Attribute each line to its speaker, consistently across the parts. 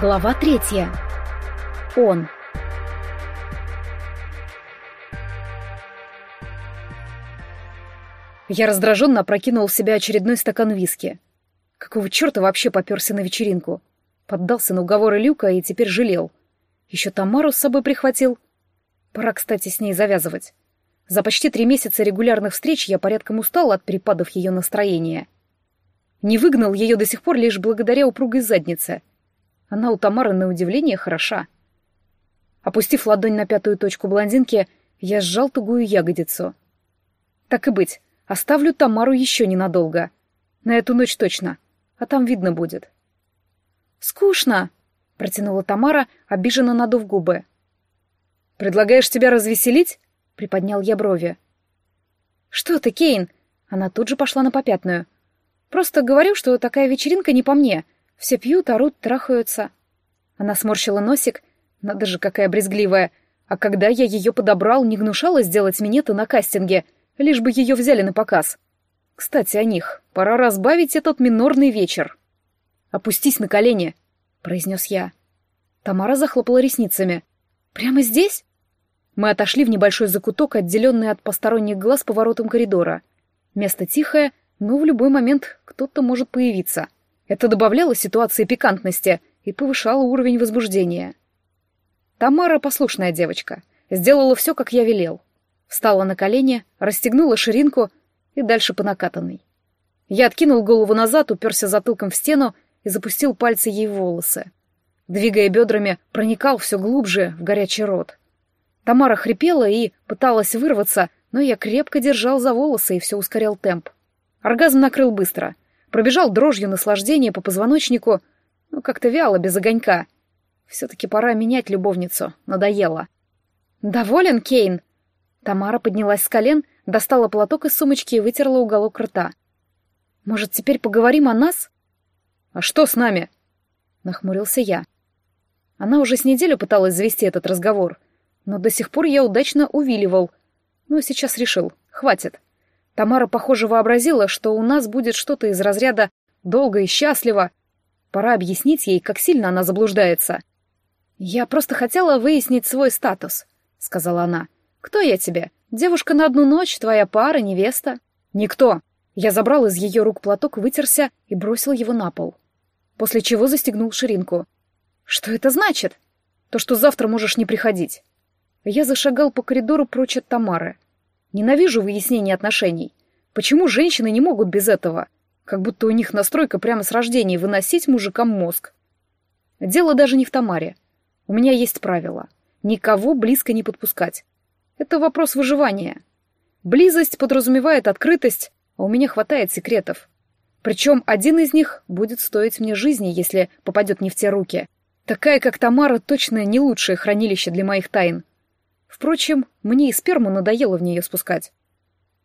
Speaker 1: Глава третья. Он. Я раздраженно опрокинул в себя очередной стакан виски. Какого черта вообще поперся на вечеринку? Поддался на уговоры Люка и теперь жалел. Еще Тамару с собой прихватил. Пора, кстати, с ней завязывать. За почти три месяца регулярных встреч я порядком устал от перепадов ее настроения. Не выгнал ее до сих пор лишь благодаря упругой заднице — она у Тамары на удивление хороша. Опустив ладонь на пятую точку блондинки, я сжал тугую ягодицу. Так и быть, оставлю Тамару еще ненадолго. На эту ночь точно, а там видно будет. «Скучно!» — протянула Тамара, обиженно надув губы. «Предлагаешь тебя развеселить?» — приподнял я брови. «Что ты, Кейн?» Она тут же пошла на попятную. «Просто говорю, что такая вечеринка не по мне. Все пьют, орут, трахаются. Она сморщила носик. Надо же, какая брезгливая. А когда я ее подобрал, не гнушала сделать минеты на кастинге, лишь бы ее взяли на показ. Кстати, о них. Пора разбавить этот минорный вечер. «Опустись на колени», — произнес я. Тамара захлопала ресницами. «Прямо здесь?» Мы отошли в небольшой закуток, отделенный от посторонних глаз поворотом коридора. Место тихое, но в любой момент кто-то может появиться — это добавляло ситуации пикантности и повышало уровень возбуждения. Тамара послушная девочка. Сделала все, как я велел. Встала на колени, расстегнула ширинку и дальше по накатанной. Я откинул голову назад, уперся затылком в стену и запустил пальцы ей в волосы. Двигая бедрами, проникал все глубже в горячий рот. Тамара хрипела и пыталась вырваться, но я крепко держал за волосы и все ускорял темп. Оргазм накрыл быстро пробежал дрожью наслаждения по позвоночнику, ну, как-то вяло, без огонька. Все-таки пора менять любовницу, надоело. «Доволен, Кейн?» Тамара поднялась с колен, достала платок из сумочки и вытерла уголок рта. «Может, теперь поговорим о нас?» «А что с нами?» — нахмурился я. Она уже с неделю пыталась завести этот разговор, но до сих пор я удачно увиливал. Но сейчас решил, хватит. Тамара, похоже, вообразила, что у нас будет что-то из разряда «долго и счастливо». Пора объяснить ей, как сильно она заблуждается. «Я просто хотела выяснить свой статус», — сказала она. «Кто я тебе? Девушка на одну ночь, твоя пара, невеста?» «Никто». Я забрал из ее рук платок, вытерся и бросил его на пол. После чего застегнул ширинку. «Что это значит?» «То, что завтра можешь не приходить». Я зашагал по коридору прочь от Тамары. Ненавижу выяснение отношений. Почему женщины не могут без этого? Как будто у них настройка прямо с рождения выносить мужикам мозг. Дело даже не в Тамаре. У меня есть правило. Никого близко не подпускать. Это вопрос выживания. Близость подразумевает открытость, а у меня хватает секретов. Причем один из них будет стоить мне жизни, если попадет не в те руки. Такая, как Тамара, точно не лучшее хранилище для моих тайн. Впрочем, мне и сперму надоело в нее спускать.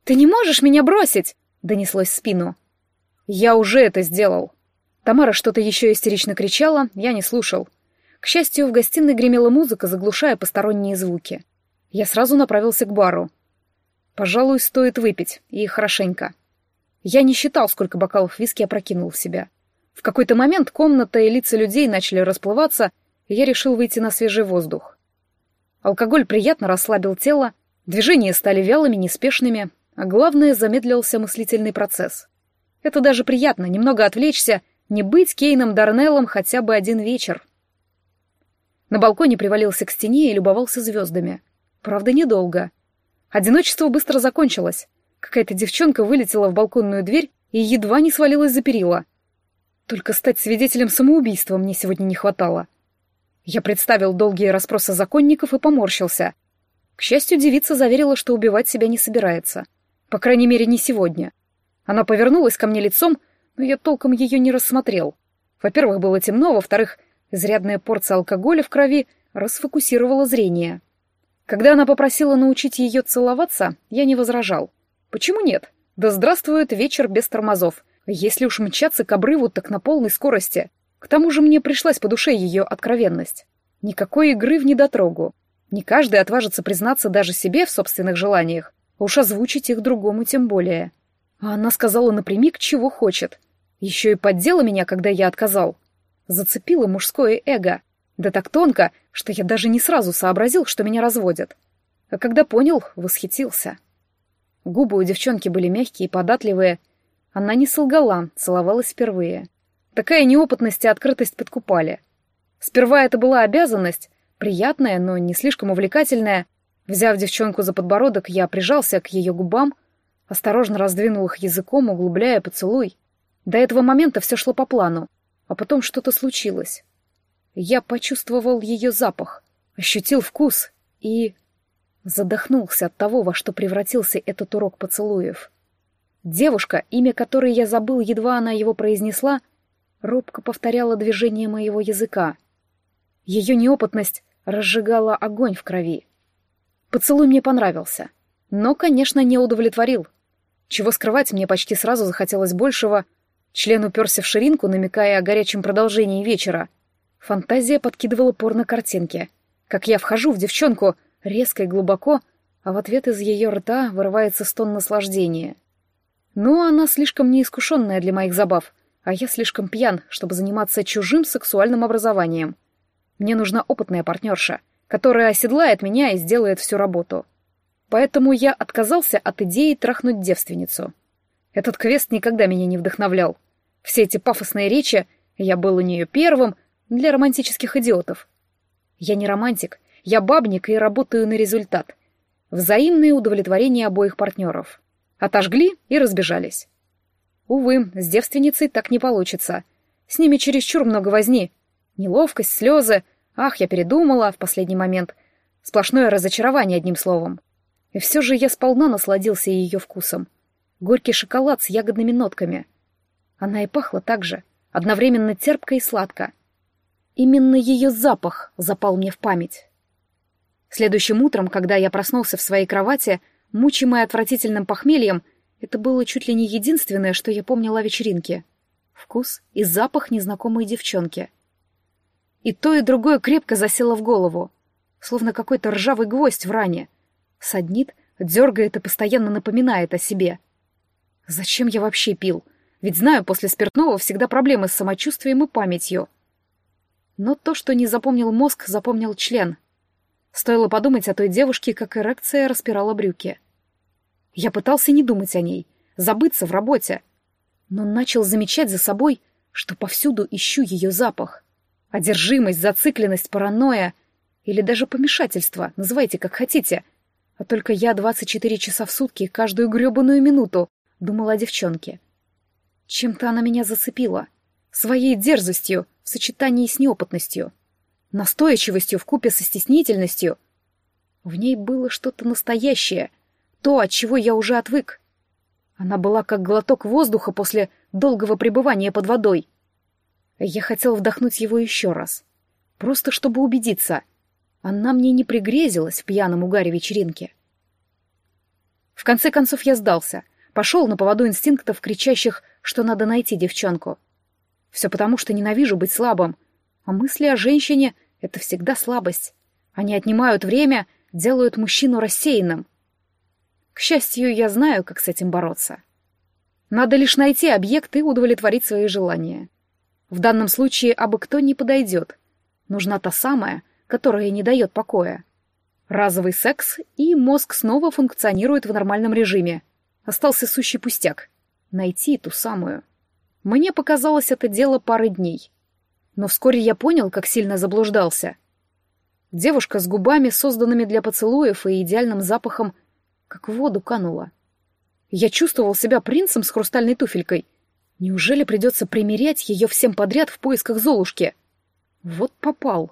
Speaker 1: «Ты не можешь меня бросить!» — донеслось в спину. «Я уже это сделал!» Тамара что-то еще истерично кричала, я не слушал. К счастью, в гостиной гремела музыка, заглушая посторонние звуки. Я сразу направился к бару. Пожалуй, стоит выпить, и хорошенько. Я не считал, сколько бокалов виски опрокинул в себя. В какой-то момент комната и лица людей начали расплываться, и я решил выйти на свежий воздух. Алкоголь приятно расслабил тело, движения стали вялыми, неспешными, а главное, замедлился мыслительный процесс. Это даже приятно, немного отвлечься, не быть Кейном Дарнеллом хотя бы один вечер. На балконе привалился к стене и любовался звездами. Правда, недолго. Одиночество быстро закончилось. Какая-то девчонка вылетела в балконную дверь и едва не свалилась за перила. Только стать свидетелем самоубийства мне сегодня не хватало. Я представил долгие расспросы законников и поморщился. К счастью, девица заверила, что убивать себя не собирается. По крайней мере, не сегодня. Она повернулась ко мне лицом, но я толком ее не рассмотрел. Во-первых, было темно, во-вторых, изрядная порция алкоголя в крови расфокусировала зрение. Когда она попросила научить ее целоваться, я не возражал. Почему нет? Да здравствует вечер без тормозов. Если уж мчаться к обрыву, так на полной скорости. К тому же мне пришлась по душе ее откровенность. Никакой игры в недотрогу. Не каждый отважится признаться даже себе в собственных желаниях, а уж озвучить их другому тем более. А она сказала напрямик, чего хочет. Еще и поддела меня, когда я отказал. Зацепило мужское эго. Да так тонко, что я даже не сразу сообразил, что меня разводят. А когда понял, восхитился. Губы у девчонки были мягкие и податливые. Она не солгала, целовалась впервые. Такая неопытность и открытость подкупали. Сперва это была обязанность, приятная, но не слишком увлекательная. Взяв девчонку за подбородок, я прижался к ее губам, осторожно раздвинул их языком, углубляя поцелуй. До этого момента все шло по плану, а потом что-то случилось. Я почувствовал ее запах, ощутил вкус и... Задохнулся от того, во что превратился этот урок поцелуев. Девушка, имя которой я забыл, едва она его произнесла, робко повторяла движение моего языка. Ее неопытность разжигала огонь в крови. Поцелуй мне понравился, но, конечно, не удовлетворил. Чего скрывать, мне почти сразу захотелось большего. Член уперся в ширинку, намекая о горячем продолжении вечера. Фантазия подкидывала порно-картинки. Как я вхожу в девчонку, резко и глубоко, а в ответ из ее рта вырывается стон наслаждения. Но она слишком неискушенная для моих забав, а я слишком пьян, чтобы заниматься чужим сексуальным образованием. Мне нужна опытная партнерша, которая оседлает меня и сделает всю работу. Поэтому я отказался от идеи трахнуть девственницу. Этот квест никогда меня не вдохновлял. Все эти пафосные речи «я был у нее первым» для романтических идиотов. Я не романтик, я бабник и работаю на результат. Взаимное удовлетворение обоих партнеров. Отожгли и разбежались. Увы, с девственницей так не получится. С ними чересчур много возни. Неловкость, слезы. Ах, я передумала в последний момент. Сплошное разочарование, одним словом. И все же я сполна насладился ее вкусом. Горький шоколад с ягодными нотками. Она и пахла так же, одновременно терпко и сладко. Именно ее запах запал мне в память. Следующим утром, когда я проснулся в своей кровати, мучимый отвратительным похмельем, это было чуть ли не единственное, что я помнила о вечеринке. Вкус и запах незнакомой девчонки. И то, и другое крепко засело в голову, словно какой-то ржавый гвоздь в ране. Саднит, дергает и постоянно напоминает о себе. Зачем я вообще пил? Ведь знаю, после спиртного всегда проблемы с самочувствием и памятью. Но то, что не запомнил мозг, запомнил член — Стоило подумать о той девушке, как эрекция распирала брюки. Я пытался не думать о ней, забыться в работе, но начал замечать за собой, что повсюду ищу ее запах. Одержимость, зацикленность, паранойя или даже помешательство, называйте как хотите. А только я 24 часа в сутки, каждую гребаную минуту, думала о девчонке. Чем-то она меня зацепила. Своей дерзостью в сочетании с неопытностью настойчивостью вкупе со стеснительностью. В ней было что-то настоящее, то, от чего я уже отвык. Она была как глоток воздуха после долгого пребывания под водой. Я хотел вдохнуть его еще раз, просто чтобы убедиться. Она мне не пригрезилась в пьяном угаре вечеринки. В конце концов я сдался, пошел на поводу инстинктов, кричащих, что надо найти девчонку. Все потому, что ненавижу быть слабым, а мысли о женщине это всегда слабость. Они отнимают время, делают мужчину рассеянным. К счастью, я знаю, как с этим бороться. Надо лишь найти объект и удовлетворить свои желания. В данном случае абы кто не подойдет. Нужна та самая, которая не дает покоя. Разовый секс, и мозг снова функционирует в нормальном режиме. Остался сущий пустяк. Найти ту самую. Мне показалось это дело пары дней. Но вскоре я понял, как сильно заблуждался. Девушка с губами, созданными для поцелуев и идеальным запахом, как в воду канула. Я чувствовал себя принцем с хрустальной туфелькой. Неужели придется примерять ее всем подряд в поисках Золушки? Вот попал.